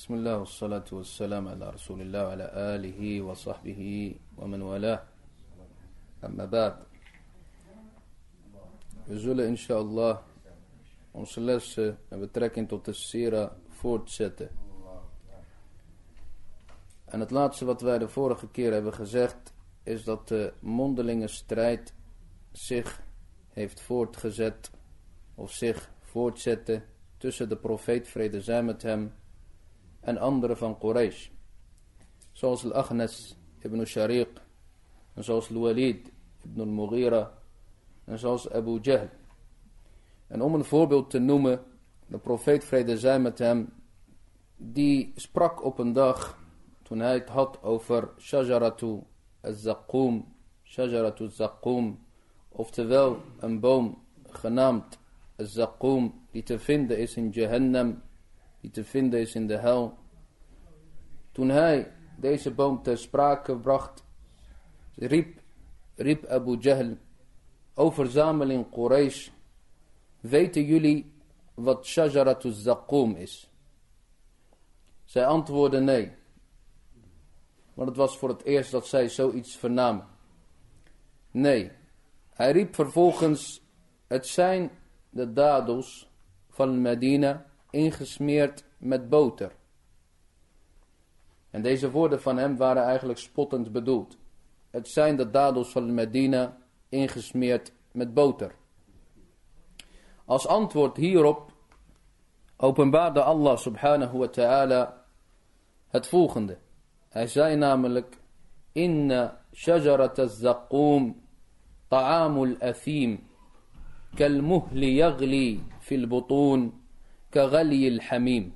بسم الله والصلاة والسلام على رسول الله وعلى آله وصحبه ومن والاه أما بعد We zullen inshallah onze lessen met betrekking tot de Sira voortzetten. En het laatste wat wij de vorige keer hebben gezegd is dat de mondelinge strijd zich heeft voortgezet of zich voortzette tussen de profeet vrede zij met hem en anderen van Quraysh. Zoals Al-Aghnas ibn Shariq en zoals Al-Walid ibn al-Mughira en zoals Abu Jahl. En om een voorbeeld te noemen, de profeet vrede zij met hem, die sprak op een dag toen hij het had over Shajaratu al-Zaqum, Shajaratu al-Zaqum, oftewel een boom genaamd al-Zaqum, die te vinden is in Jahannam, te vinden is in de hel. Toen hij deze boom ter sprake bracht, riep, riep Abu Jahl, o verzameling Quraysh, weten jullie wat Shajaratu Zaqum is? Zij antwoordden nee. Want het was voor het eerst dat zij zoiets vernamen. Nee. Hij riep vervolgens, het zijn de dadels van Medina ingesmeerd met boter. En deze woorden van hem waren eigenlijk spottend bedoeld. Het zijn de dadels van Medina ingesmeerd met boter. Als antwoord hierop openbaarde Allah subhanahu wa ta'ala het volgende. Hij zei namelijk, Inna shajarat az-zaqum ta'amul athim kalmuhli yagli fil butun kaghali al-hamim.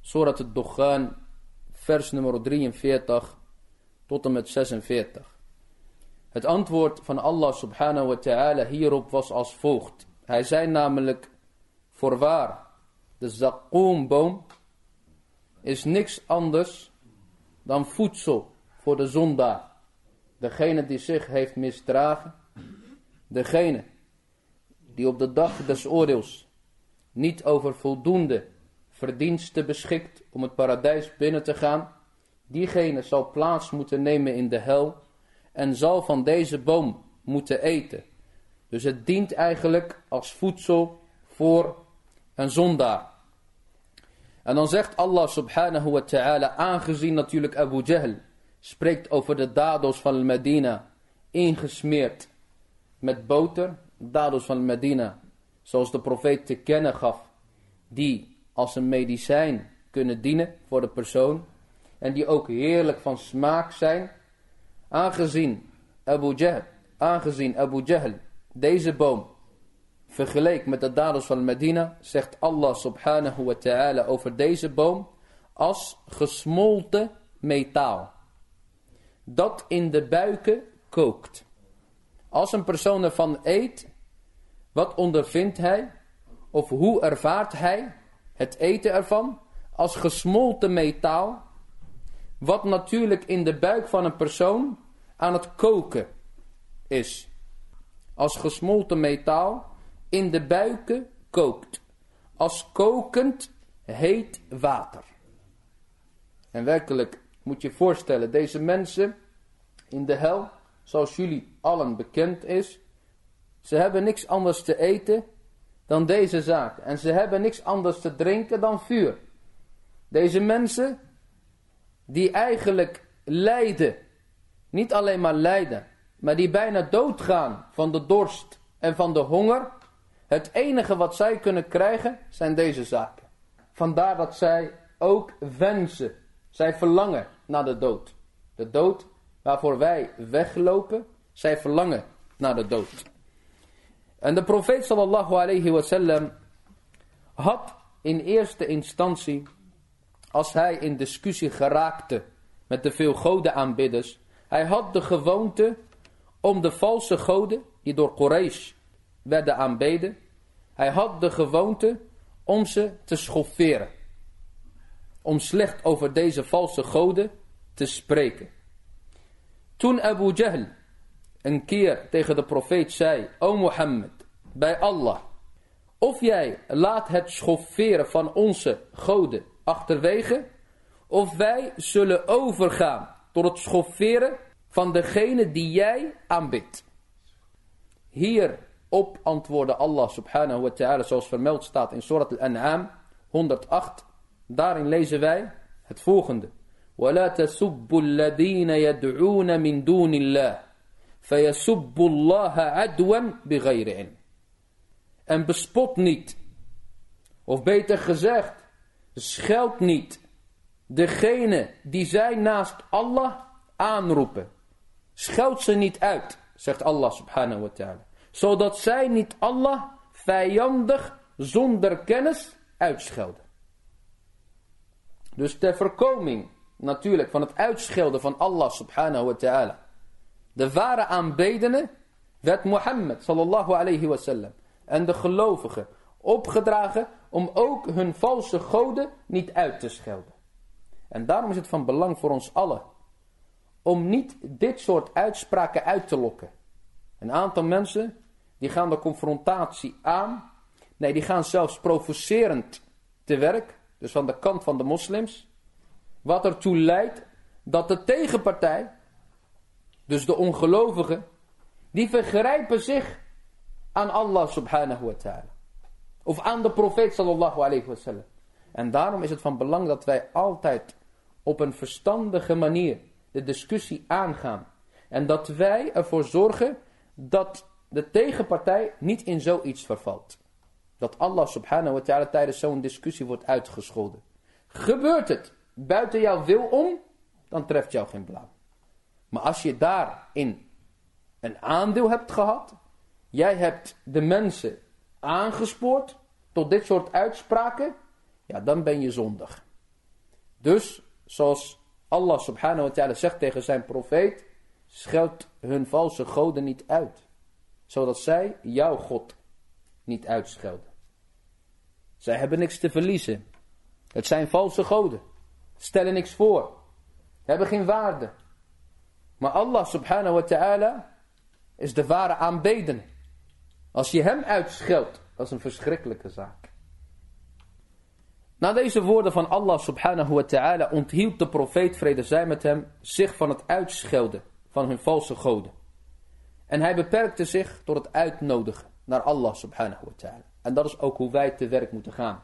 Surat al-Dukhan, vers nummer 43 tot en met 46. Het antwoord van Allah subhanahu wa ta'ala hierop was als volgt. Hij zei namelijk, voorwaar, de zakoomboom is niks anders dan voedsel voor de zondaar. Degene die zich heeft misdragen, degene die op de dag des oordeels niet over voldoende verdiensten beschikt om het paradijs binnen te gaan, diegene zal plaats moeten nemen in de hel en zal van deze boom moeten eten. Dus het dient eigenlijk als voedsel voor een zondaar. En dan zegt Allah subhanahu wa ta'ala, aangezien natuurlijk Abu Jahl spreekt over de dadels van Medina, ingesmeerd met boter, dadels van Medina, zoals de profeet te kennen gaf, die als een medicijn kunnen dienen voor de persoon, en die ook heerlijk van smaak zijn, aangezien Abu Jahl, aangezien Abu Jahl deze boom vergeleek met de dadels van Medina, zegt Allah subhanahu wa ta'ala over deze boom als gesmolten metaal. Dat in de buiken kookt. Als een persoon ervan eet, wat ondervindt hij? Of hoe ervaart hij het eten ervan? Als gesmolten metaal, wat natuurlijk in de buik van een persoon aan het koken is. Als gesmolten metaal in de buiken kookt. Als kokend heet water. En werkelijk moet je voorstellen, deze mensen in de hel, zoals jullie allen bekend is, ze hebben niks anders te eten dan deze zaak. En ze hebben niks anders te drinken dan vuur. Deze mensen die eigenlijk lijden, niet alleen maar lijden, maar die bijna doodgaan van de dorst en van de honger. Het enige wat zij kunnen krijgen zijn deze zaken. Vandaar dat zij ook wensen. Zij verlangen naar de dood. De dood waarvoor wij weglopen, zij verlangen naar de dood. En de profeet sallallahu alayhi wasallam had in eerste instantie, als hij in discussie geraakte met de veel godenaanbidders, hij had de gewoonte om de valse goden die door Quraysh werden aanbeden, hij had de gewoonte om ze te schofferen. Om slecht over deze valse goden te spreken. Toen Abu Jahl een keer tegen de profeet zei, O Mohammed, bij Allah, of jij laat het schofferen van onze goden achterwege, of wij zullen overgaan tot het schofferen van degene die jij aanbidt. Hierop antwoordde Allah subhanahu wa ta'ala zoals vermeld staat in Surat al-An'am 108. Daarin lezen wij het volgende. وَلَا تَسُبُّوا الَّذِينَ يَدْعُونَ مِن دُونِ اللَّهِ Fayasubbullaha adwan begeirin. En bespot niet. Of beter gezegd, scheld niet. Degene die zij naast Allah aanroepen. Scheld ze niet uit, zegt Allah subhanahu wa ta'ala. Zodat zij niet Allah vijandig zonder kennis uitschelden. Dus ter voorkoming natuurlijk van het uitschelden van Allah subhanahu wa ta'ala. De ware aanbedene werd Mohammed sallallahu alayhi wasallam en de gelovigen opgedragen om ook hun valse goden niet uit te schelden. En daarom is het van belang voor ons allen om niet dit soort uitspraken uit te lokken. Een aantal mensen die gaan de confrontatie aan. Nee, die gaan zelfs provocerend te werk. Dus van de kant van de moslims. Wat ertoe leidt dat de tegenpartij, dus de ongelovigen, die vergrijpen zich aan Allah subhanahu wa ta'ala. Of aan de profeet sallallahu alayhi wa sallam. En daarom is het van belang dat wij altijd op een verstandige manier de discussie aangaan. En dat wij ervoor zorgen dat de tegenpartij niet in zoiets vervalt. Dat Allah subhanahu wa ta'ala tijdens zo'n discussie wordt uitgescholden. Gebeurt het buiten jouw wil om, dan treft jou geen blauw. Maar als je daarin een aandeel hebt gehad, jij hebt de mensen aangespoord tot dit soort uitspraken, ja dan ben je zondig. Dus, zoals Allah subhanahu wa ta'ala zegt tegen zijn profeet, scheld hun valse goden niet uit, zodat zij jouw God niet uitschelden. Zij hebben niks te verliezen. Het zijn valse goden. Stellen niks voor. Hebben geen waarde. Maar Allah subhanahu wa ta'ala is de ware aanbeden. Als je hem uitscheldt, dat is een verschrikkelijke zaak. Na deze woorden van Allah subhanahu wa ta'ala onthield de profeet, vrede zij met hem, zich van het uitschelden van hun valse goden. En hij beperkte zich tot het uitnodigen naar Allah subhanahu wa ta'ala. En dat is ook hoe wij te werk moeten gaan.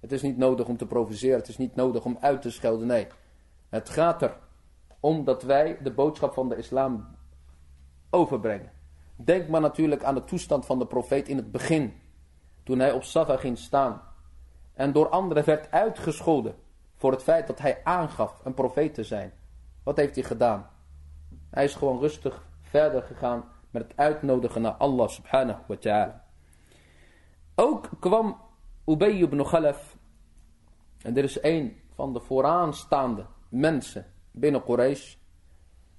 Het is niet nodig om te provoceren, het is niet nodig om uit te schelden, nee. Het gaat er om dat wij de boodschap van de islam overbrengen. Denk maar natuurlijk aan de toestand van de profeet in het begin. Toen hij op Safa ging staan. En door anderen werd uitgescholden. Voor het feit dat hij aangaf een profeet te zijn. Wat heeft hij gedaan? Hij is gewoon rustig verder gegaan met het uitnodigen naar Allah subhanahu wa ta'ala. Ook kwam Ubay ibn Khalaf. En dit is een van de vooraanstaande mensen binnen Quraysh.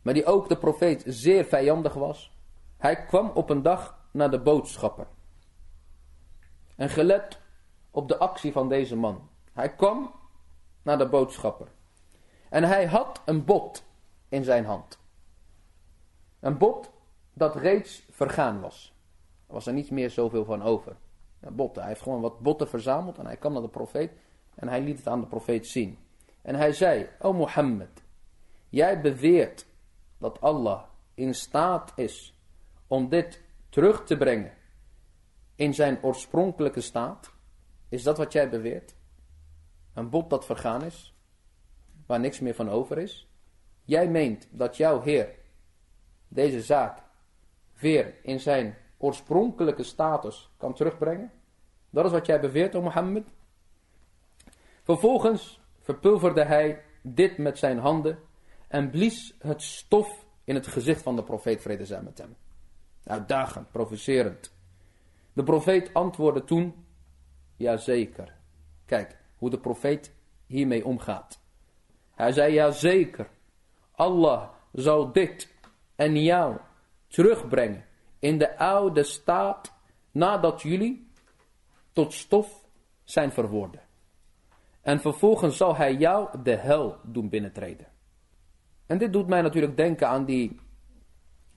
Maar die ook de profeet zeer vijandig was. Hij kwam op een dag naar de boodschapper. En gelet op de actie van deze man. Hij kwam naar de boodschapper. En hij had een bot in zijn hand. Een bot dat reeds vergaan was. Er was er niet meer zoveel van over. botten. Hij heeft gewoon wat botten verzameld en hij kwam naar de profeet en hij liet het aan de profeet zien. En hij zei, o Mohammed, jij beweert dat Allah in staat is om dit terug te brengen in zijn oorspronkelijke staat? Is dat wat jij beweert? Een bot dat vergaan is, waar niks meer van over is? Jij meent dat jouw Heer deze zaak weer in zijn oorspronkelijke status kan terugbrengen? Dat is wat jij beweert, o Mohammed. Vervolgens verpulverde hij dit met zijn handen en blies het stof in het gezicht van de profeet vrede zijn met hem. Uitdagend, provocerend. De profeet antwoordde toen, ja zeker. Kijk hoe de profeet hiermee omgaat. Hij zei, ja zeker. Allah zal dit en jou terugbrengen in de oude staat nadat jullie tot stof zijn verworden. En vervolgens zal hij jou de hel doen binnentreden. En dit doet mij natuurlijk denken aan die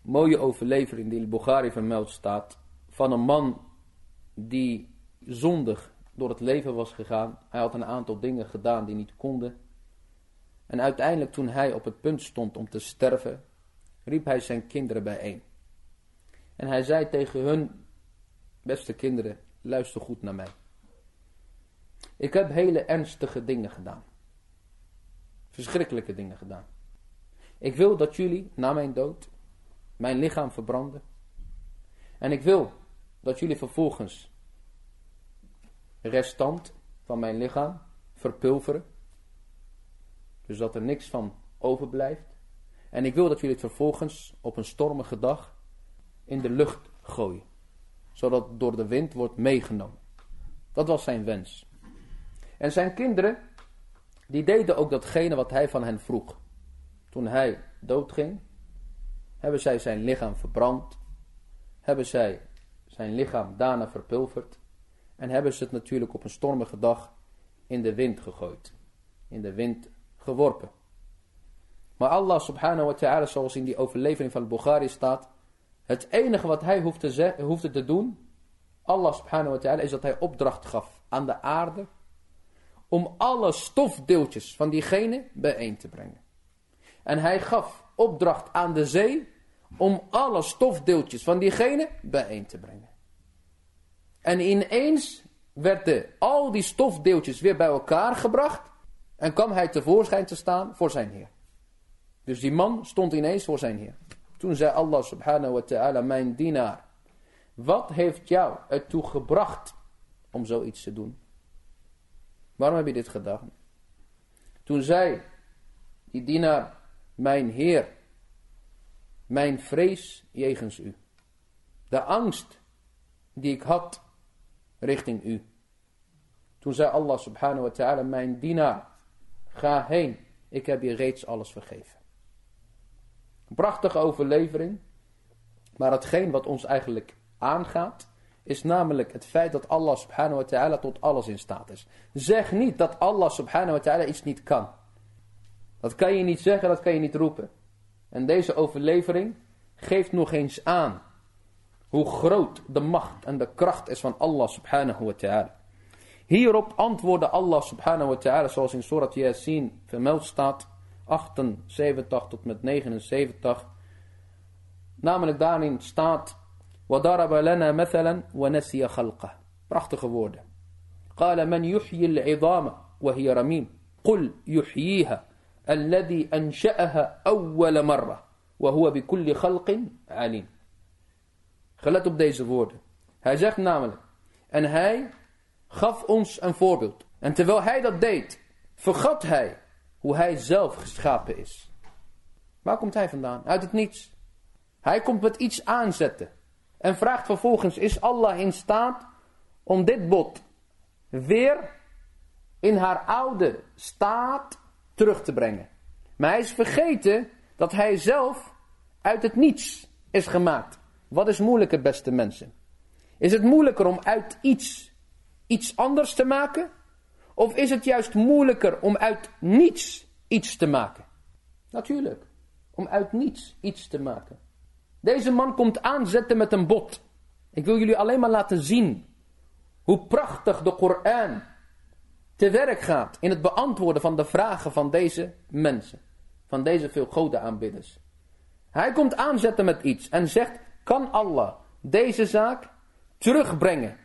mooie overlevering die in Bukhari vermeld staat. Van een man die zondig door het leven was gegaan. Hij had een aantal dingen gedaan die niet konden. En uiteindelijk toen hij op het punt stond om te sterven, riep hij zijn kinderen bijeen. En hij zei tegen hun, beste kinderen, luister goed naar mij. Ik heb hele ernstige dingen gedaan. Verschrikkelijke dingen gedaan. Ik wil dat jullie na mijn dood mijn lichaam verbranden. En ik wil dat jullie vervolgens restant van mijn lichaam verpulveren. Dus dat er niks van overblijft. En ik wil dat jullie het vervolgens op een stormige dag in de lucht gooien. Zodat het door de wind wordt meegenomen. Dat was zijn wens. En zijn kinderen, die deden ook datgene wat hij van hen vroeg. Toen hij doodging, hebben zij zijn lichaam verbrand. Hebben zij zijn lichaam daarna verpulverd. En hebben ze het natuurlijk op een stormige dag in de wind gegooid. In de wind geworpen. Maar Allah subhanahu wa ta'ala, zoals in die overlevering van Bukhari staat. Het enige wat hij hoefde hoefde te doen, Allah subhanahu wa ta'ala, is dat hij opdracht gaf aan de aarde. Om alle stofdeeltjes van diegene bijeen te brengen. En hij gaf opdracht aan de zee om alle stofdeeltjes van diegene bijeen te brengen. En ineens werden al die stofdeeltjes weer bij elkaar gebracht en kwam hij tevoorschijn te staan voor zijn Heer. Dus die man stond ineens voor zijn Heer. Toen zei Allah subhanahu wa ta'ala, mijn dienaar, wat heeft jou ertoe gebracht om zoiets te doen? Waarom heb je dit gedaan? Toen zei die dienaar, mijn Heer, mijn vrees jegens u. De angst die ik had richting u. Toen zei Allah subhanahu wa ta'ala, mijn dienaar, ga heen, ik heb je reeds alles vergeven. Prachtige overlevering, maar hetgeen wat ons eigenlijk aangaat, is namelijk het feit dat Allah subhanahu wa ta'ala tot alles in staat is. Zeg niet dat Allah subhanahu wa ta'ala iets niet kan. Dat kan je niet zeggen, dat kan je niet roepen. En deze overlevering geeft nog eens aan hoe groot de macht en de kracht is van Allah subhanahu wa ta'ala. Hierop antwoordde Allah subhanahu wa ta'ala zoals in Surat Yasin vermeld staat 78 tot met 79. Namelijk daarin staat وَضَرَبَ لَنَا مَثَلًا وَنَسِيَ خَلْقَهُ Prachtige woorden. قال من يحيي العظام وهي رميم قل يحييها الذي أنشأها أول مرة وهو بكل خلق عليم Gelet op deze woorden. Hij zegt namelijk, en hij gaf ons een voorbeeld. En terwijl hij dat deed, vergat hij hoe hij zelf geschapen is. Waar komt hij vandaan? Uit het niets. Hij komt met iets aanzetten. En vraagt vervolgens, is Allah in staat om dit bot weer in haar oude staat terug te brengen. Maar hij is vergeten dat hij zelf uit het niets is gemaakt. Wat is moeilijker, beste mensen? Is het moeilijker om uit iets iets anders te maken? Of is het juist moeilijker om uit niets iets te maken? Natuurlijk, om uit niets iets te maken. Deze man komt aanzetten met een bot. Ik wil jullie alleen maar laten zien hoe prachtig de Koran te werk gaat in het beantwoorden van de vragen van deze mensen. Van deze veel godenaanbidders. Hij komt aanzetten met iets en zegt, kan Allah deze zaak terugbrengen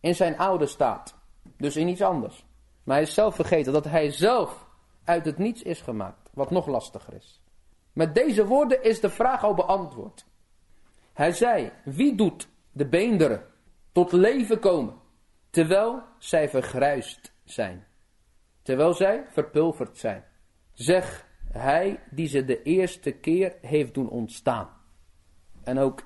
in zijn oude staat. Dus in iets anders. Maar hij is zelf vergeten dat hij zelf uit het niets is gemaakt. Wat nog lastiger is. Met deze woorden is de vraag al beantwoord. Hij zei, wie doet de beenderen tot leven komen, terwijl zij vergruist zijn? Terwijl zij verpulverd zijn. Zeg, hij die ze de eerste keer heeft doen ontstaan. En ook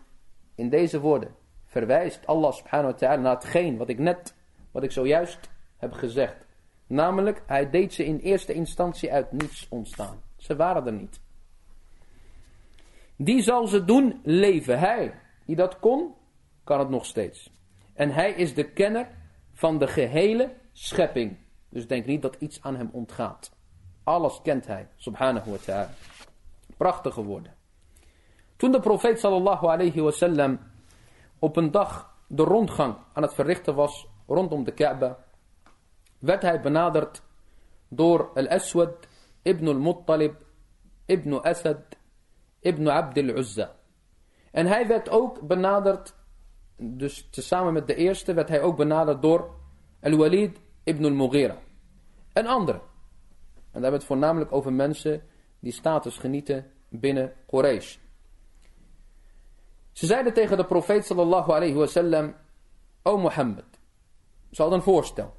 in deze woorden verwijst Allah subhanahu wa ta'ala naar hetgeen wat ik net, wat ik zojuist heb gezegd. Namelijk, hij deed ze in eerste instantie uit niets ontstaan. Ze waren er niet. Die zal ze doen leven. Hij die dat kon, kan het nog steeds. En hij is de kenner van de gehele schepping. Dus denk niet dat iets aan hem ontgaat. Alles kent hij, subhanahu wa ta'ala. Prachtige woorden. Toen de profeet sallallahu alayhi wa sallam op een dag de rondgang aan het verrichten was rondom de Kaaba, werd hij benaderd door Al-Aswad ibn al-Muttalib ibn Asad ibn Abd al-Uzza. En hij werd ook benaderd, dus tezamen met de eerste werd hij ook benaderd door Al-Walid ibn al-Mughira. En anderen. En daar hebben we het voornamelijk over mensen die status genieten binnen Quraysh. Ze zeiden tegen de profeet sallallahu alayhi wasallam, O Mohammed, ze hadden een voorstel.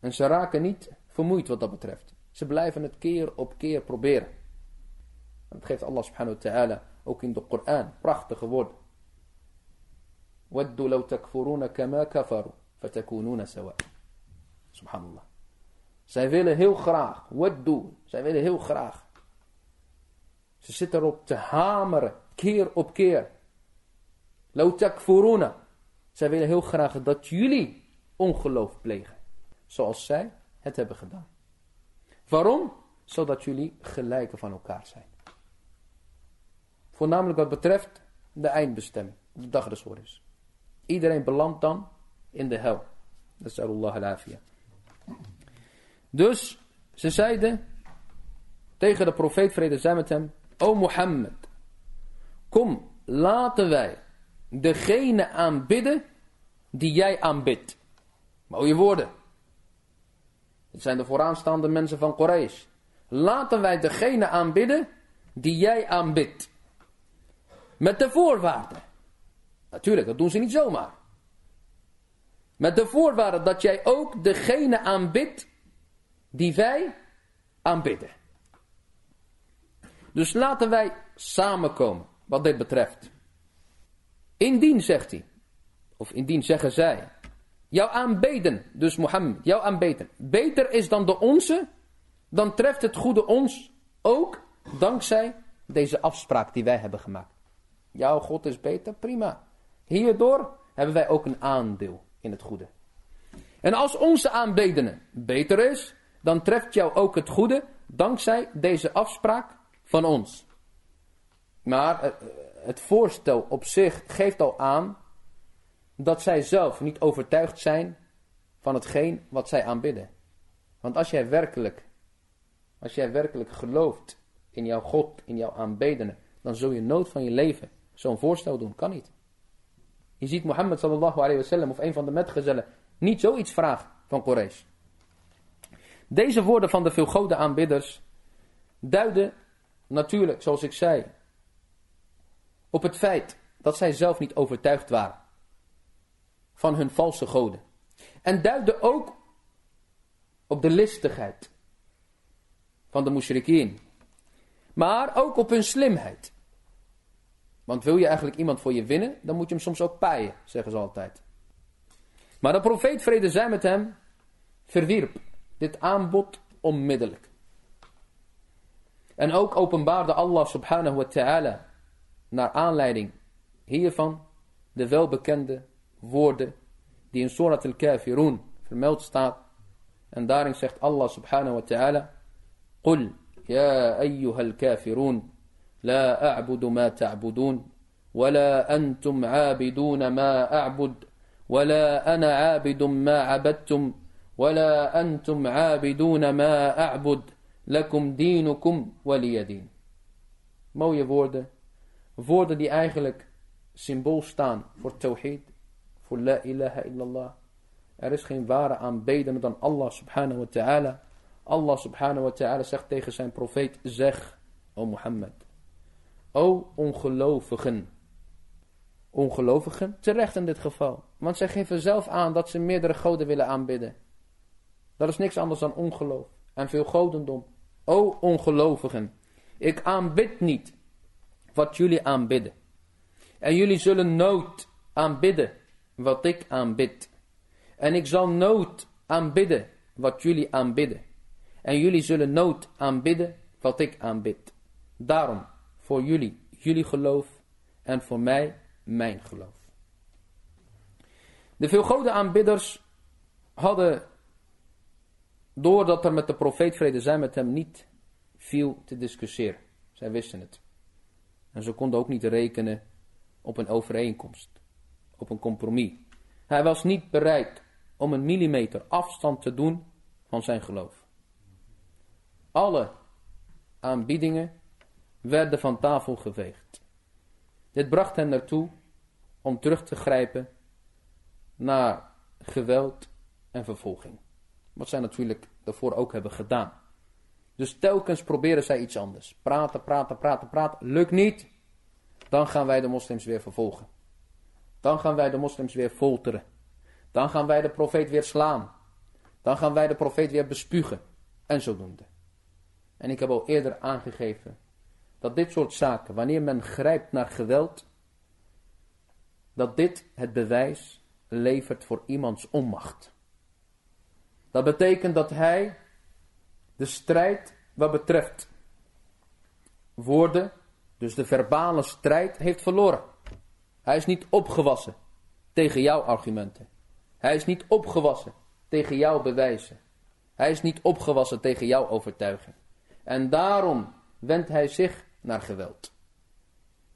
En ze raken niet vermoeid wat dat betreft. Ze blijven het keer op keer proberen. En dat geeft Allah subhanahu wa ta'ala ook in de Koran prachtige woorden. وَدُّوا لَوْ تَكْفُرُونَ كَمَا كَفَرُوا Fatakununa sawa. Subhanallah. Zij willen heel graag. Wat doen? Zij willen heel graag. Ze zitten erop te hameren. Keer op keer. Lau takfuruna. Zij willen heel graag dat jullie ongeloof plegen. Zoals zij het hebben gedaan. Waarom? Zodat jullie gelijken van elkaar zijn. Voornamelijk wat betreft de eindbestemming. De dag des oordeels. Iedereen belandt dan in de hel. Dat is Allah alafia. Dus ze zeiden tegen de profeet vrede zij met hem. O Mohammed. Kom laten wij degene aanbidden die jij aanbidt. Mooie woorden. Het zijn de vooraanstaande mensen van Quraysh. Laten wij degene aanbidden die jij aanbidt. Met de voorwaarde. Natuurlijk, dat doen ze niet zomaar. Met de voorwaarde dat jij ook degene aanbidt die wij aanbidden. Dus laten wij samenkomen wat dit betreft. Indien, zegt hij, of indien zeggen zij, jouw aanbeden, dus Mohammed, jouw aanbeden, beter is dan de onze, dan treft het goede ons ook dankzij deze afspraak die wij hebben gemaakt. Jouw God is beter, prima. Hierdoor hebben wij ook een aandeel in het goede. En als onze aanbedenen beter is, dan treft jou ook het goede dankzij deze afspraak van ons. Maar eh, het voorstel op zich geeft al aan dat zij zelf niet overtuigd zijn van hetgeen wat zij aanbidden. Want als jij werkelijk, als jij werkelijk gelooft in jouw God, in jouw aanbedenen, dan zul je nood van je leven zo'n voorstel doen. Kan niet. Je ziet Mohammed sallallahu alayhi wasallam of een van de metgezellen niet zoiets vragen van Quraysh. Deze woorden van de veelgode aanbidders duiden natuurlijk, zoals ik zei, op het feit dat zij zelf niet overtuigd waren van hun valse goden. En duiden ook op de listigheid van de mushrikeen. Maar ook op hun slimheid. Want wil je eigenlijk iemand voor je winnen, dan moet je hem soms ook paaien, zeggen ze altijd. Maar de profeet vrede zij met hem verwierp dit aanbod onmiddellijk. En ook openbaarde Allah subhanahu wa ta'ala naar aanleiding hiervan de welbekende woorden die in Surat al-Kafirun vermeld staat. En daarin zegt Allah subhanahu wa ta'ala: Qul يا أيها kafirun لا أعبد ما تعبدون ولا أنتم عابدون ما أعبد ولا أنا عابد ما عبدتم ولا أنتم عابدون ما أعبد لكم دينكم ولي دين mooie woorden woorden die eigenlijk symbool staan voor tawhid voor la ilaha illallah er is geen ware aanbeden dan Allah subhanahu wa ta'ala Allah subhanahu wa ta'ala zegt tegen zijn profeet zeg o Mohammed O ongelovigen. Ongelovigen, terecht in dit geval. Want zij geven zelf aan dat ze meerdere goden willen aanbidden. Dat is niks anders dan ongeloof en veel godendom. O ongelovigen, ik aanbid niet wat jullie aanbidden. En jullie zullen nooit aanbidden wat ik aanbid. En ik zal nooit aanbidden wat jullie aanbidden. En jullie zullen nooit aanbidden wat ik aanbid. Daarom voor jullie, jullie geloof en voor mij, mijn geloof. De veel aanbidders hadden, doordat er met de profeet vrede zijn met hem niet viel te discussiëren. Zij wisten het. En ze konden ook niet rekenen op een overeenkomst, op een compromis. Hij was niet bereid om een millimeter afstand te doen van zijn geloof. Alle aanbiedingen werden van tafel geveegd. Dit bracht hen ertoe om terug te grijpen naar geweld en vervolging. Wat zij natuurlijk daarvoor ook hebben gedaan. Dus telkens proberen zij iets anders. Praten, praten, praten, praten. Lukt niet. Dan gaan wij de moslims weer vervolgen. Dan gaan wij de moslims weer folteren. Dan gaan wij de profeet weer slaan. Dan gaan wij de profeet weer bespugen. En zodoende. En ik heb al eerder aangegeven dat dit soort zaken, wanneer men grijpt naar geweld, dat dit het bewijs levert voor iemands onmacht. Dat betekent dat hij de strijd wat betreft woorden, dus de verbale strijd, heeft verloren. Hij is niet opgewassen tegen jouw argumenten. Hij is niet opgewassen tegen jouw bewijzen. Hij is niet opgewassen tegen jouw overtuiging. En daarom wendt hij zich naar geweld.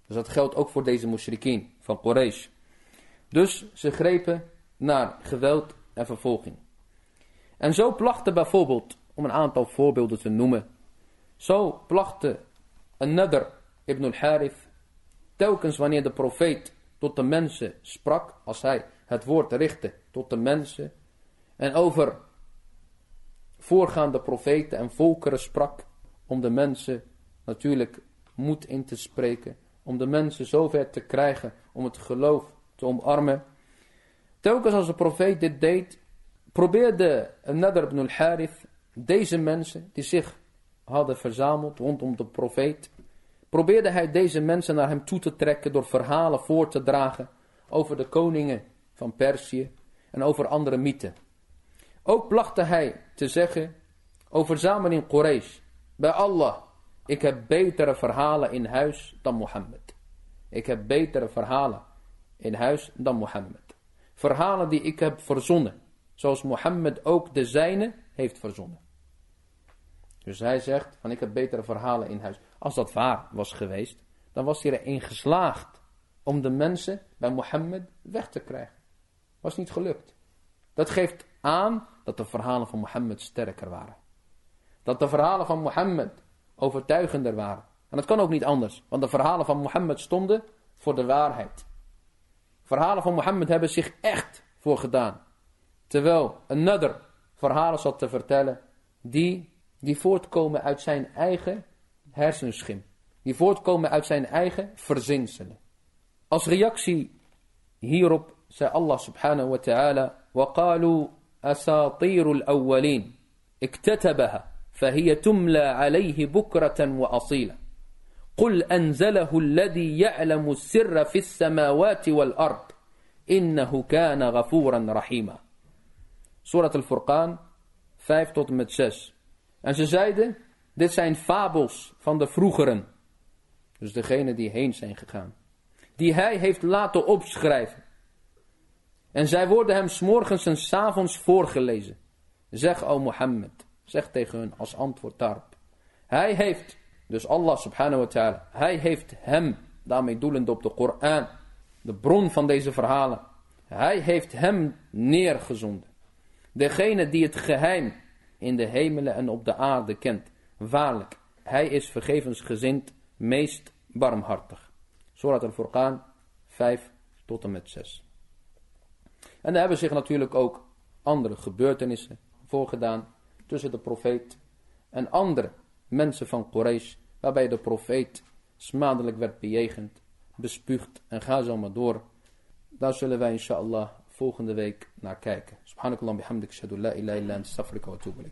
Dus dat geldt ook voor deze mushrikeen van Quraysh. Dus ze grepen naar geweld en vervolging. En zo plachten bijvoorbeeld, om een aantal voorbeelden te noemen, zo plachte een Nadr ibn al-Harith telkens wanneer de profeet tot de mensen sprak, als hij het woord richtte tot de mensen en over voorgaande profeten en volkeren sprak, om de mensen natuurlijk moed in te spreken, om de mensen zover te krijgen om het geloof te omarmen. Telkens als de profeet dit deed, probeerde Nadr ibn al-Harith deze mensen die zich hadden verzameld rondom de profeet, probeerde hij deze mensen naar hem toe te trekken door verhalen voor te dragen over de koningen van Perzië en over andere mythen. Ook plachtte hij te zeggen over Zaman in Quraysh, bij Allah, ik heb betere verhalen in huis dan Mohammed. Ik heb betere verhalen in huis dan Mohammed. Verhalen die ik heb verzonnen, zoals Mohammed ook de zijne heeft verzonnen. Dus hij zegt van ik heb betere verhalen in huis. Als dat waar was geweest, dan was hij erin geslaagd om de mensen bij Mohammed weg te krijgen. Was niet gelukt. Dat geeft aan dat de verhalen van Mohammed sterker waren. Dat de verhalen van Mohammed overtuigender waren. En dat kan ook niet anders, want de verhalen van Mohammed stonden voor de waarheid. Verhalen van Mohammed hebben zich echt voor gedaan. Terwijl een nadder verhalen zat te vertellen die, die voortkomen uit zijn eigen hersenschim. Die voortkomen uit zijn eigen verzinselen. Als reactie hierop zei Allah subhanahu wa ta'ala وقالوا أساطير الأولين اكتتبها فهي تملى عليه بكرة وأصيلا قل أنزله الذي يعلم السر في السماوات والأرض إنه كان غفورا رحيما سورة الفرقان 5 tot en met 6 en ze zeiden dit zijn fabels van de vroegeren dus degene die heen zijn gegaan die hij heeft laten opschrijven en zij worden hem s'morgens en s'avonds voorgelezen zeg o Mohammed Zeg tegen hun als antwoord daarop. Hij heeft, dus Allah subhanahu wa ta'ala, hij heeft hem, daarmee doelend op de Koran, de bron van deze verhalen. Hij heeft hem neergezonden. Degene die het geheim in de hemelen en op de aarde kent. Waarlijk, hij is vergevensgezind, meest barmhartig. Surat al-Furqan 5 tot en met 6. En er hebben zich natuurlijk ook andere gebeurtenissen voorgedaan tussen de profeet en andere mensen van Quraysh, waarbij de profeet smadelijk werd bejegend, bespuugd en ga zo maar door. Daar zullen wij inshallah volgende week naar kijken. Subhanakallah bihamdik shadu la ilaha illa anta wa atubu